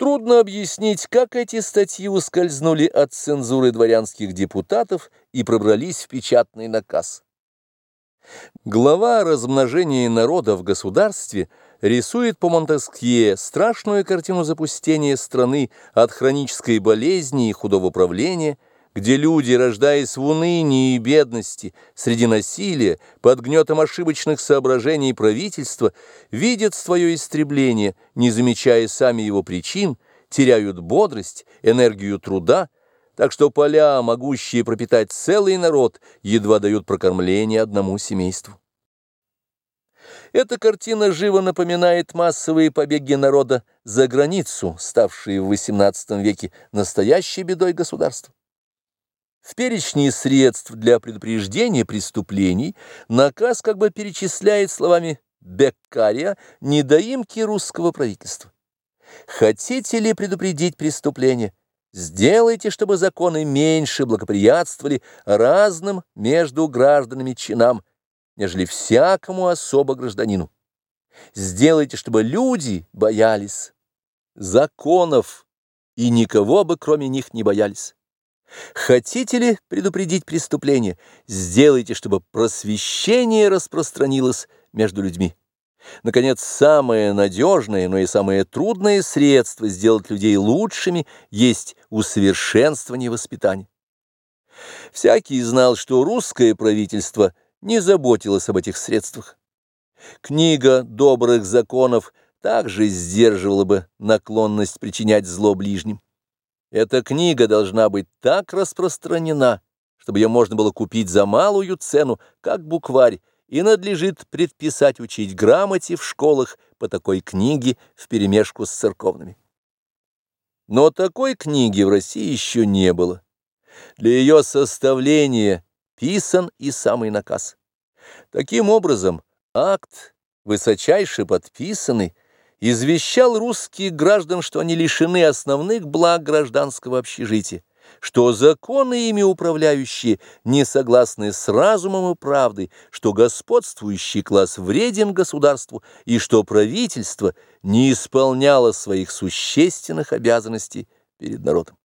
Трудно объяснить, как эти статьи ускользнули от цензуры дворянских депутатов и пробрались в печатный наказ. Глава размножения народа в государстве рисует по Монтескье страшную картину запустения страны от хронической болезни и худого правления – где люди, рождаясь в унынии и бедности, среди насилия, под гнетом ошибочных соображений правительства, видят свое истребление, не замечая сами его причин, теряют бодрость, энергию труда, так что поля, могущие пропитать целый народ, едва дают прокормление одному семейству. Эта картина живо напоминает массовые побеги народа за границу, ставшие в XVIII веке настоящей бедой государства. В перечне средств для предупреждения преступлений наказ как бы перечисляет словами Беккария недоимки русского правительства. Хотите ли предупредить преступление? Сделайте, чтобы законы меньше благоприятствовали разным между гражданами чинам, нежели всякому особо гражданину. Сделайте, чтобы люди боялись законов, и никого бы кроме них не боялись. Хотите ли предупредить преступление? Сделайте, чтобы просвещение распространилось между людьми. Наконец, самое надежное, но и самое трудное средство сделать людей лучшими есть усовершенствование воспитания. Всякий знал, что русское правительство не заботилось об этих средствах. Книга добрых законов также сдерживала бы наклонность причинять зло ближним. Эта книга должна быть так распространена, чтобы ее можно было купить за малую цену, как букварь, и надлежит предписать учить грамоте в школах по такой книге вперемешку с церковными. Но такой книги в России еще не было. Для ее составления писан и самый наказ. Таким образом, акт, высочайше подписанный, извещал русских граждан, что они лишены основных благ гражданского общежития, что законы ими управляющие не согласны с разумом и правдой, что господствующий класс вреден государству и что правительство не исполняло своих существенных обязанностей перед народом.